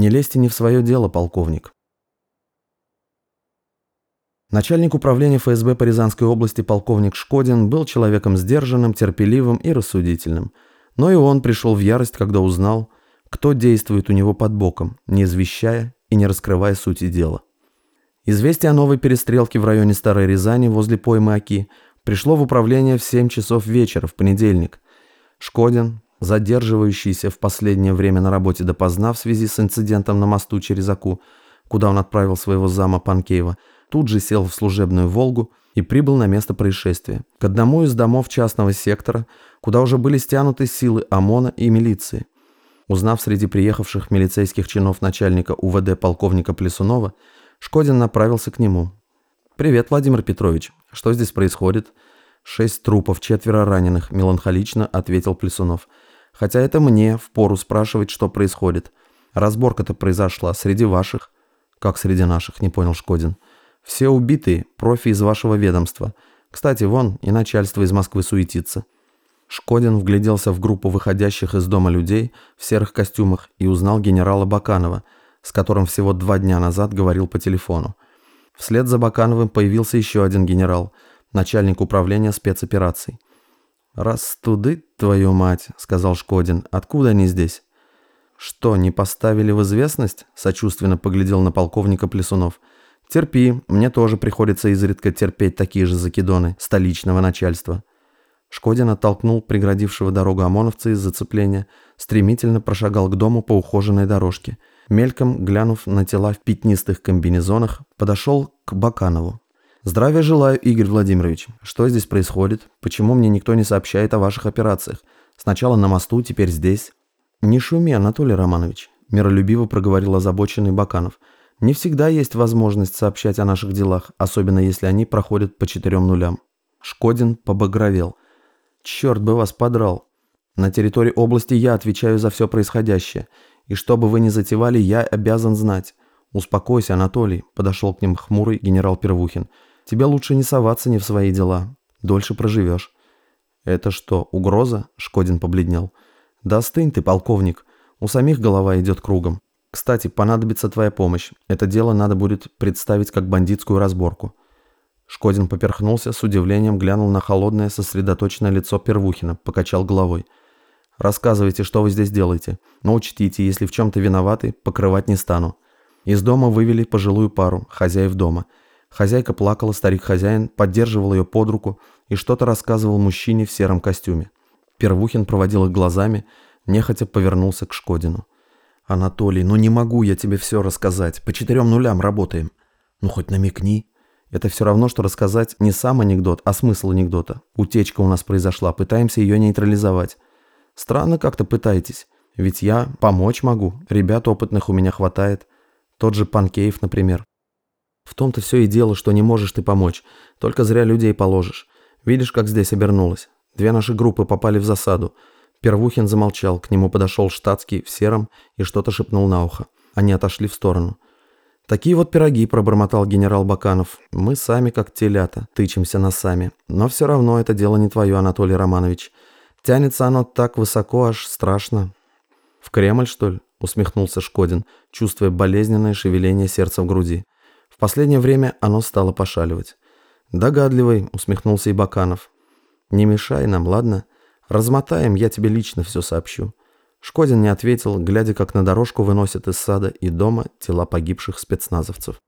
Не лезьте не в свое дело, полковник. Начальник управления ФСБ по Рязанской области полковник Шкодин был человеком сдержанным, терпеливым и рассудительным. Но и он пришел в ярость, когда узнал, кто действует у него под боком, не извещая и не раскрывая сути дела. Известие о новой перестрелке в районе Старой Рязани возле поймы Оки пришло в управление в 7 часов вечера в понедельник. Шкодин, задерживающийся в последнее время на работе допоздна в связи с инцидентом на мосту через Аку, куда он отправил своего зама Панкеева, тут же сел в служебную «Волгу» и прибыл на место происшествия, к одному из домов частного сектора, куда уже были стянуты силы ОМОНа и милиции. Узнав среди приехавших милицейских чинов начальника УВД полковника Плесунова, Шкодин направился к нему. «Привет, Владимир Петрович. Что здесь происходит?» «Шесть трупов, четверо раненых», – меланхолично ответил Плесунов. «Хотя это мне впору спрашивать, что происходит. Разборка-то произошла среди ваших». «Как среди наших?» – не понял Шкодин. «Все убитые, профи из вашего ведомства. Кстати, вон и начальство из Москвы суетится». Шкодин вгляделся в группу выходящих из дома людей в серых костюмах и узнал генерала Баканова, с которым всего два дня назад говорил по телефону. Вслед за Бакановым появился еще один генерал, начальник управления спецопераций. «Растуды, твою мать», — сказал Шкодин. «Откуда они здесь?» «Что, не поставили в известность?» — сочувственно поглядел на полковника Плесунов. «Терпи, мне тоже приходится изредка терпеть такие же закидоны столичного начальства». Шкодин оттолкнул преградившего дорогу ОМОНовца из зацепления, стремительно прошагал к дому по ухоженной дорожке. Мельком, глянув на тела в пятнистых комбинезонах, подошел к Баканову. «Здравия желаю, Игорь Владимирович. Что здесь происходит? Почему мне никто не сообщает о ваших операциях? Сначала на мосту, теперь здесь». «Не шуми, Анатолий Романович», – миролюбиво проговорил озабоченный Баканов. «Не всегда есть возможность сообщать о наших делах, особенно если они проходят по четырем нулям». Шкодин побагровел. Черт бы вас подрал. На территории области я отвечаю за все происходящее. И что бы вы ни затевали, я обязан знать. Успокойся, Анатолий, подошел к ним хмурый генерал Первухин. Тебе лучше не соваться не в свои дела. Дольше проживешь. Это что, угроза? Шкодин побледнел. Да остынь ты, полковник. У самих голова идет кругом. Кстати, понадобится твоя помощь. Это дело надо будет представить как бандитскую разборку. Шкодин поперхнулся, с удивлением глянул на холодное, сосредоточенное лицо Первухина, покачал головой. «Рассказывайте, что вы здесь делаете. Но учтите, если в чем-то виноваты, покрывать не стану». Из дома вывели пожилую пару, хозяев дома. Хозяйка плакала, старик-хозяин поддерживал ее под руку и что-то рассказывал мужчине в сером костюме. Первухин проводил их глазами, нехотя повернулся к Шкодину. «Анатолий, ну не могу я тебе все рассказать. По четырем нулям работаем. Ну хоть намекни». Это все равно, что рассказать не сам анекдот, а смысл анекдота. Утечка у нас произошла, пытаемся ее нейтрализовать. Странно как-то пытаетесь. Ведь я помочь могу, ребят опытных у меня хватает. Тот же Панкеев, например. В том-то все и дело, что не можешь ты помочь. Только зря людей положишь. Видишь, как здесь обернулось? Две наши группы попали в засаду. Первухин замолчал, к нему подошел штатский в сером и что-то шепнул на ухо. Они отошли в сторону. «Такие вот пироги», – пробормотал генерал Баканов. «Мы сами, как телята, тычемся носами. Но все равно это дело не твое, Анатолий Романович. Тянется оно так высоко, аж страшно». «В Кремль, что ли?» – усмехнулся Шкодин, чувствуя болезненное шевеление сердца в груди. Последнее время оно стало пошаливать. «Догадливый», – усмехнулся и Баканов. «Не мешай нам, ладно? Размотаем, я тебе лично все сообщу. Шкодин не ответил, глядя, как на дорожку выносят из сада и дома тела погибших спецназовцев.